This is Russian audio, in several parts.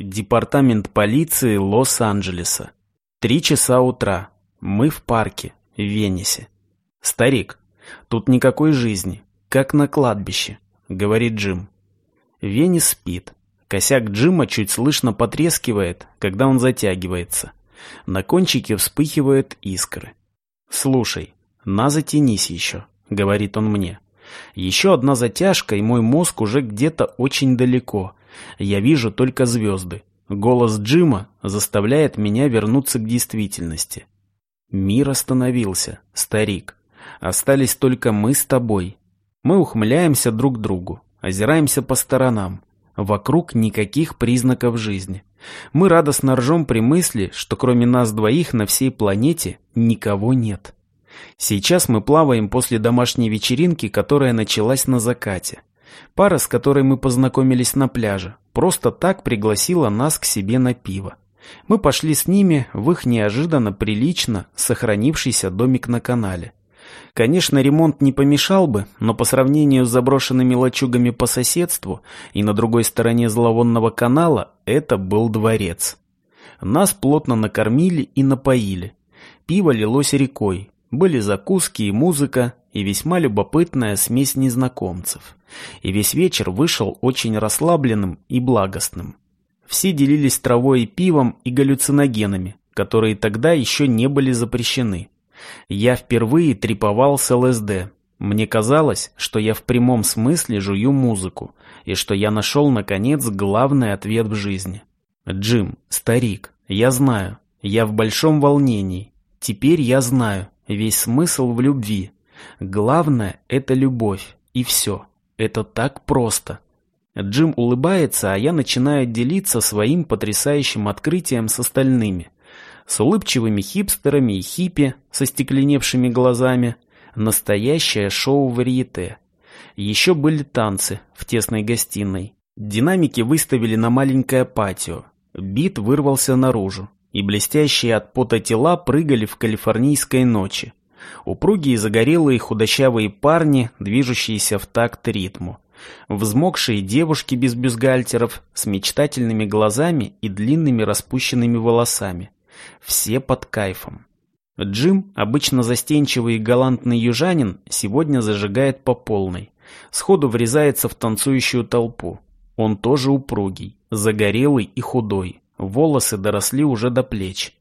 Департамент полиции Лос-Анджелеса. Три часа утра. Мы в парке, в Венесе. Старик, тут никакой жизни, как на кладбище, говорит Джим. Венес спит. Косяк Джима чуть слышно потрескивает, когда он затягивается. На кончике вспыхивают искры. «Слушай, на затянись еще», — говорит он мне. Еще одна затяжка, и мой мозг уже где-то очень далеко. Я вижу только звезды. Голос Джима заставляет меня вернуться к действительности. Мир остановился, старик. Остались только мы с тобой. Мы ухмыляемся друг другу, озираемся по сторонам. Вокруг никаких признаков жизни. Мы радостно ржем при мысли, что кроме нас двоих на всей планете никого нет. Сейчас мы плаваем после домашней вечеринки, которая началась на закате. Пара, с которой мы познакомились на пляже, просто так пригласила нас к себе на пиво. Мы пошли с ними в их неожиданно прилично сохранившийся домик на канале. Конечно, ремонт не помешал бы, но по сравнению с заброшенными лачугами по соседству и на другой стороне зловонного канала это был дворец. Нас плотно накормили и напоили. Пиво лилось рекой, были закуски и музыка, и весьма любопытная смесь незнакомцев. И весь вечер вышел очень расслабленным и благостным. Все делились травой и пивом и галлюциногенами, которые тогда еще не были запрещены. Я впервые треповал с ЛСД. Мне казалось, что я в прямом смысле жую музыку, и что я нашел, наконец, главный ответ в жизни. Джим, старик, я знаю, я в большом волнении. Теперь я знаю, Весь смысл в любви. Главное — это любовь. И все. Это так просто. Джим улыбается, а я начинаю делиться своим потрясающим открытием с остальными. С улыбчивыми хипстерами и хиппи со стекленевшими глазами. Настоящее шоу варьете. Еще были танцы в тесной гостиной. Динамики выставили на маленькое патио. Бит вырвался наружу и блестящие от пота тела прыгали в калифорнийской ночи. Упругие загорелые худощавые парни, движущиеся в такт ритму. Взмокшие девушки без бюстгальтеров, с мечтательными глазами и длинными распущенными волосами. Все под кайфом. Джим, обычно застенчивый и галантный южанин, сегодня зажигает по полной. Сходу врезается в танцующую толпу. Он тоже упругий, загорелый и худой. Волосы доросли уже до плеч.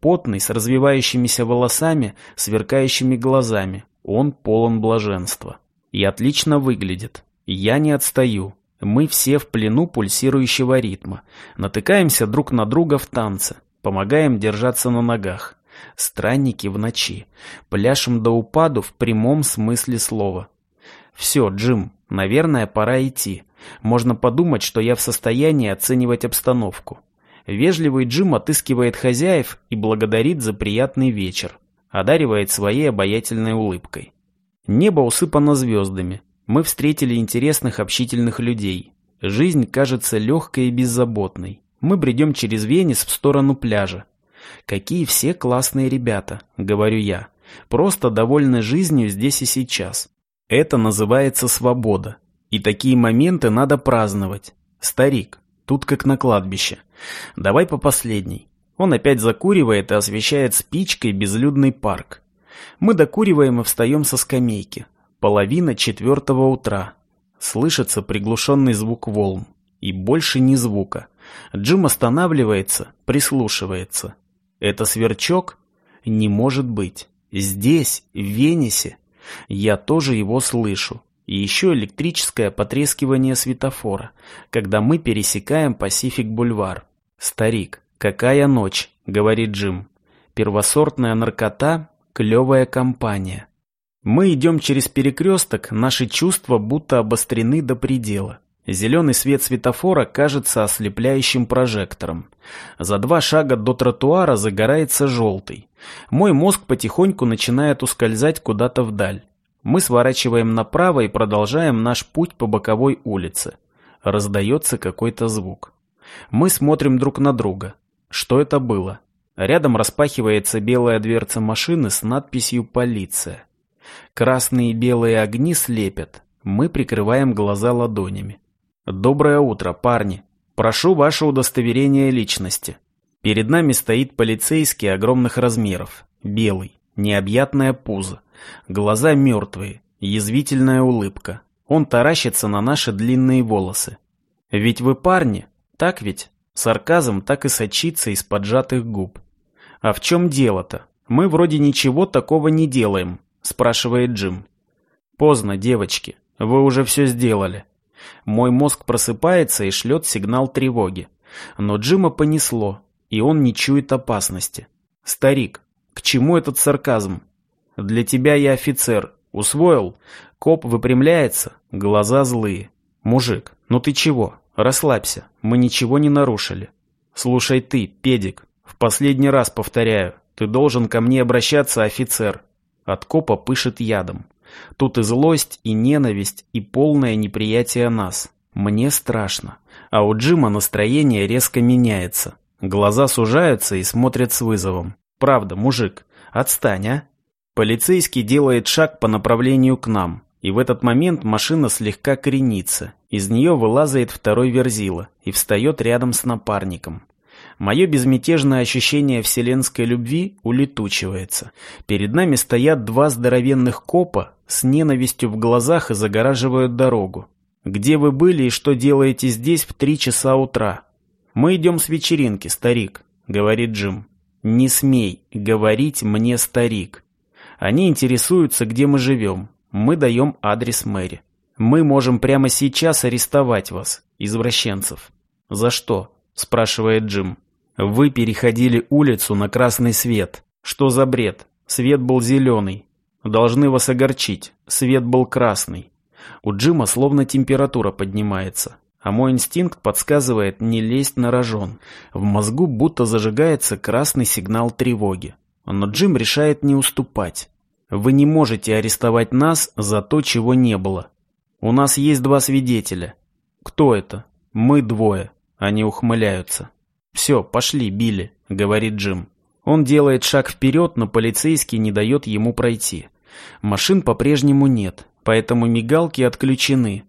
Потный, с развивающимися волосами, сверкающими глазами. Он полон блаженства. И отлично выглядит. Я не отстаю. Мы все в плену пульсирующего ритма. Натыкаемся друг на друга в танце. Помогаем держаться на ногах. Странники в ночи. Пляшем до упаду в прямом смысле слова. Все, Джим, наверное, пора идти. Можно подумать, что я в состоянии оценивать обстановку. Вежливый Джим отыскивает хозяев и благодарит за приятный вечер, одаривает своей обаятельной улыбкой. Небо усыпано звездами. Мы встретили интересных общительных людей. Жизнь кажется легкой и беззаботной. Мы бредем через Венес в сторону пляжа. Какие все классные ребята, говорю я. Просто довольны жизнью здесь и сейчас. Это называется свобода. И такие моменты надо праздновать. Старик, Тут как на кладбище. Давай по последней. Он опять закуривает и освещает спичкой безлюдный парк. Мы докуриваем и встаем со скамейки. Половина четвертого утра. Слышится приглушенный звук волн. И больше ни звука. Джим останавливается, прислушивается. Это сверчок? Не может быть. Здесь, в Венесе. Я тоже его слышу. И еще электрическое потрескивание светофора, когда мы пересекаем Пасифик-бульвар. «Старик, какая ночь», — говорит Джим. «Первосортная наркота, клевая компания». Мы идем через перекресток, наши чувства будто обострены до предела. Зеленый свет светофора кажется ослепляющим прожектором. За два шага до тротуара загорается желтый. Мой мозг потихоньку начинает ускользать куда-то вдаль. Мы сворачиваем направо и продолжаем наш путь по боковой улице. Раздается какой-то звук. Мы смотрим друг на друга. Что это было? Рядом распахивается белая дверца машины с надписью «Полиция». Красные и белые огни слепят. Мы прикрываем глаза ладонями. «Доброе утро, парни!» Прошу ваше удостоверение личности. Перед нами стоит полицейский огромных размеров, белый, необъятное пузо, глаза мертвые, язвительная улыбка. Он таращится на наши длинные волосы. Ведь вы парни, так ведь? Сарказм так и сочится из поджатых губ. А в чем дело-то? Мы вроде ничего такого не делаем, спрашивает Джим. Поздно, девочки, вы уже все сделали. Мой мозг просыпается и шлет сигнал тревоги. Но Джима понесло, и он не чует опасности. Старик, к чему этот сарказм? Для тебя я офицер. Усвоил? Коп выпрямляется, глаза злые. Мужик, ну ты чего? Расслабься, мы ничего не нарушили. Слушай ты, педик, в последний раз повторяю, ты должен ко мне обращаться, офицер. От копа пышет ядом. Тут и злость, и ненависть, и полное неприятие нас. Мне страшно. А у Джима настроение резко меняется. Глаза сужаются и смотрят с вызовом. Правда, мужик, отстань, а? Полицейский делает шаг по направлению к нам. И в этот момент машина слегка кренится. Из нее вылазает второй верзила и встает рядом с напарником. Мое безмятежное ощущение вселенской любви улетучивается. Перед нами стоят два здоровенных копа с ненавистью в глазах и загораживают дорогу. «Где вы были и что делаете здесь в три часа утра?» «Мы идем с вечеринки, старик», — говорит Джим. «Не смей говорить мне, старик». Они интересуются, где мы живем. Мы даем адрес мэри. Мы можем прямо сейчас арестовать вас, извращенцев. За что? Спрашивает Джим. Вы переходили улицу на красный свет. Что за бред? Свет был зеленый. Должны вас огорчить. Свет был красный. У Джима словно температура поднимается. А мой инстинкт подсказывает не лезть на рожон. В мозгу будто зажигается красный сигнал тревоги. Но Джим решает не уступать. Вы не можете арестовать нас за то, чего не было. У нас есть два свидетеля. Кто это? Мы двое. Они ухмыляются. Все, пошли, Билли, говорит Джим. Он делает шаг вперед, но полицейский не дает ему пройти. Машин по-прежнему нет, поэтому мигалки отключены.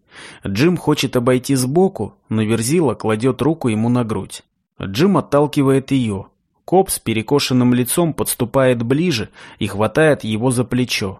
Джим хочет обойти сбоку, но Верзила кладет руку ему на грудь. Джим отталкивает ее, Коп с перекошенным лицом подступает ближе и хватает его за плечо.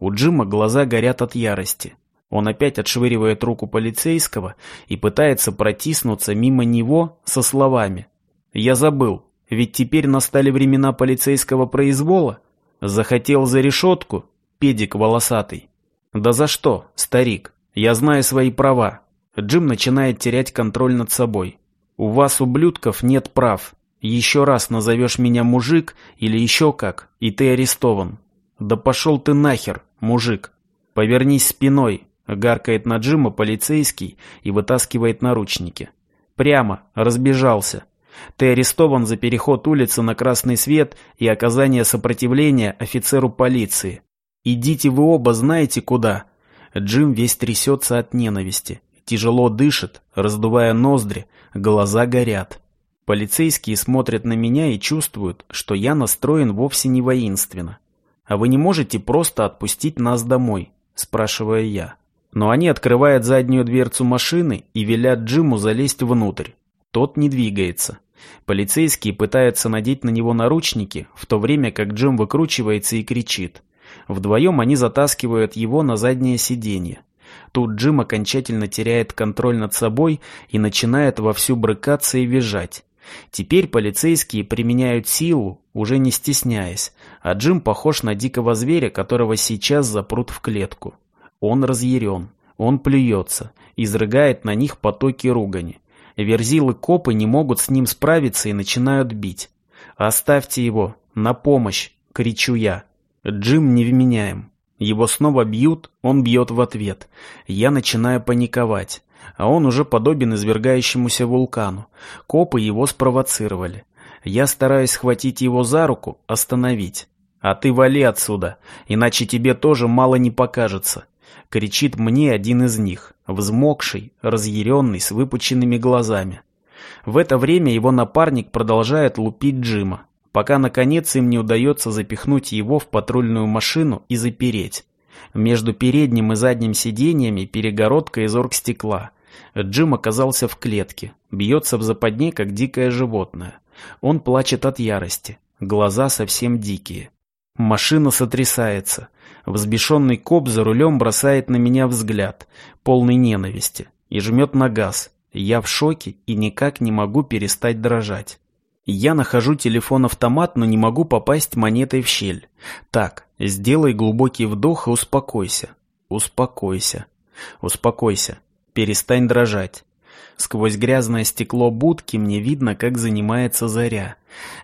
У Джима глаза горят от ярости. Он опять отшвыривает руку полицейского и пытается протиснуться мимо него со словами. «Я забыл, ведь теперь настали времена полицейского произвола. Захотел за решетку, педик волосатый. Да за что, старик? Я знаю свои права». Джим начинает терять контроль над собой. «У вас, ублюдков, нет прав. Еще раз назовешь меня мужик или еще как, и ты арестован. Да пошел ты нахер, мужик. Повернись спиной, гаркает на Джима полицейский и вытаскивает наручники. Прямо, разбежался. Ты арестован за переход улицы на красный свет и оказание сопротивления офицеру полиции. Идите вы оба знаете куда. Джим весь трясется от ненависти. Тяжело дышит, раздувая ноздри, глаза горят. Полицейские смотрят на меня и чувствуют, что я настроен вовсе не воинственно. «А вы не можете просто отпустить нас домой?» – спрашиваю я. Но они открывают заднюю дверцу машины и велят Джиму залезть внутрь. Тот не двигается. Полицейские пытаются надеть на него наручники, в то время как Джим выкручивается и кричит. Вдвоем они затаскивают его на заднее сиденье. Тут Джим окончательно теряет контроль над собой и начинает вовсю брыкаться и визжать. Теперь полицейские применяют силу, уже не стесняясь, а Джим похож на дикого зверя, которого сейчас запрут в клетку. Он разъярен, он плюется, изрыгает на них потоки ругани. Верзилы-копы не могут с ним справиться и начинают бить. «Оставьте его! На помощь!» — кричу я. Джим невменяем. Его снова бьют, он бьет в ответ. Я начинаю паниковать а он уже подобен извергающемуся вулкану. Копы его спровоцировали. Я стараюсь схватить его за руку, остановить. «А ты вали отсюда, иначе тебе тоже мало не покажется», — кричит мне один из них, взмокший, разъяренный, с выпученными глазами. В это время его напарник продолжает лупить Джима, пока наконец им не удается запихнуть его в патрульную машину и запереть. Между передним и задним сиденьями перегородка из оргстекла, Джим оказался в клетке, бьется в западне, как дикое животное. Он плачет от ярости, глаза совсем дикие. Машина сотрясается. Взбешенный коп за рулем бросает на меня взгляд, полный ненависти, и жмет на газ. Я в шоке и никак не могу перестать дрожать. Я нахожу телефон-автомат, но не могу попасть монетой в щель. Так, сделай глубокий вдох и успокойся. Успокойся. Успокойся. Перестань дрожать. Сквозь грязное стекло будки мне видно, как занимается заря.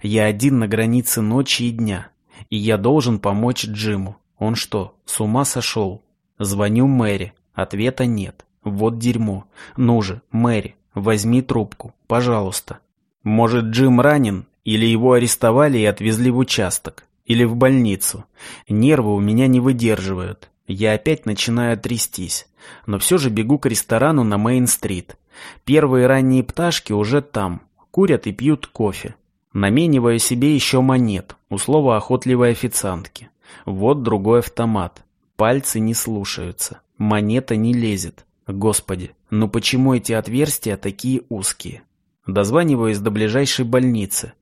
Я один на границе ночи и дня. И я должен помочь Джиму. Он что, с ума сошел? Звоню Мэри. Ответа нет. Вот дерьмо. Ну же, Мэри, возьми трубку, пожалуйста. Может, Джим ранен? Или его арестовали и отвезли в участок? Или в больницу? Нервы у меня не выдерживают. Я опять начинаю трястись. Но все же бегу к ресторану на Мейн-стрит. Первые ранние пташки уже там. Курят и пьют кофе. Намениваю себе еще монет, у слова охотливой официантки. Вот другой автомат. Пальцы не слушаются. Монета не лезет. Господи, ну почему эти отверстия такие узкие? Дозваниваюсь до ближайшей больницы.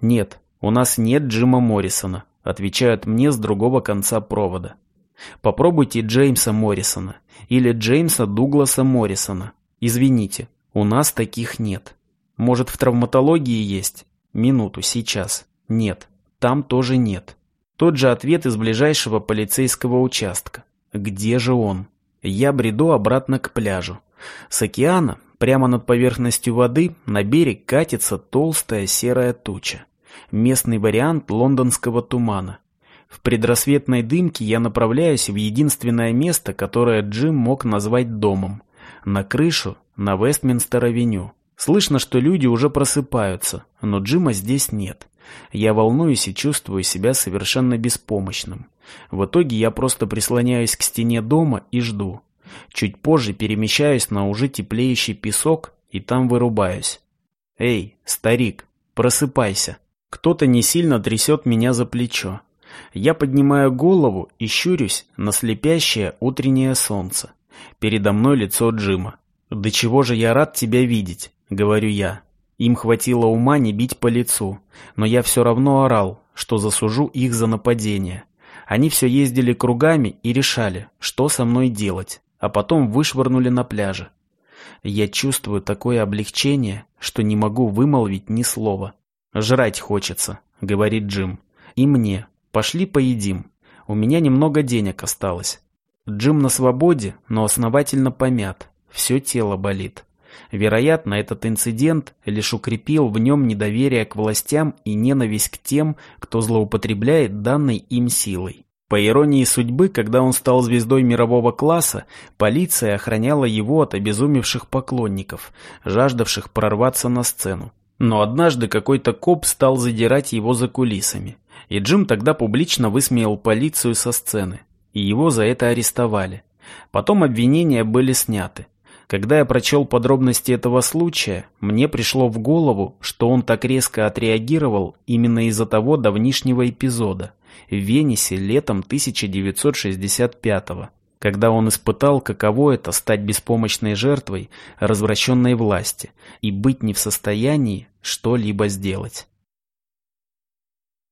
Нет, у нас нет Джима Моррисона, отвечают мне с другого конца провода. Попробуйте Джеймса Моррисона или Джеймса Дугласа Моррисона. Извините, у нас таких нет. Может, в травматологии есть? Минуту, сейчас. Нет, там тоже нет. Тот же ответ из ближайшего полицейского участка. Где же он? Я бреду обратно к пляжу. С океана, прямо над поверхностью воды, на берег катится толстая серая туча. Местный вариант лондонского тумана. В предрассветной дымке я направляюсь в единственное место, которое Джим мог назвать домом. На крышу на Вестминстер-авеню. Слышно, что люди уже просыпаются, но Джима здесь нет. Я волнуюсь и чувствую себя совершенно беспомощным. В итоге я просто прислоняюсь к стене дома и жду. Чуть позже перемещаюсь на уже теплеющий песок и там вырубаюсь. «Эй, старик, просыпайся!» Кто-то не сильно трясет меня за плечо. Я поднимаю голову и щурюсь на слепящее утреннее солнце. Передо мной лицо Джима. «Да чего же я рад тебя видеть», — говорю я. Им хватило ума не бить по лицу, но я все равно орал, что засужу их за нападение. Они все ездили кругами и решали, что со мной делать, а потом вышвырнули на пляже. Я чувствую такое облегчение, что не могу вымолвить ни слова. «Жрать хочется», — говорит Джим. «И мне. Пошли поедим. У меня немного денег осталось». Джим на свободе, но основательно помят. Все тело болит. Вероятно, этот инцидент лишь укрепил в нем недоверие к властям и ненависть к тем, кто злоупотребляет данной им силой. По иронии судьбы, когда он стал звездой мирового класса, полиция охраняла его от обезумевших поклонников, жаждавших прорваться на сцену. Но однажды какой-то коп стал задирать его за кулисами, и Джим тогда публично высмеял полицию со сцены, и его за это арестовали. Потом обвинения были сняты. Когда я прочел подробности этого случая, мне пришло в голову, что он так резко отреагировал именно из-за того давнишнего эпизода в Венесе летом 1965-го, когда он испытал, каково это стать беспомощной жертвой развращенной власти и быть не в состоянии что-либо сделать.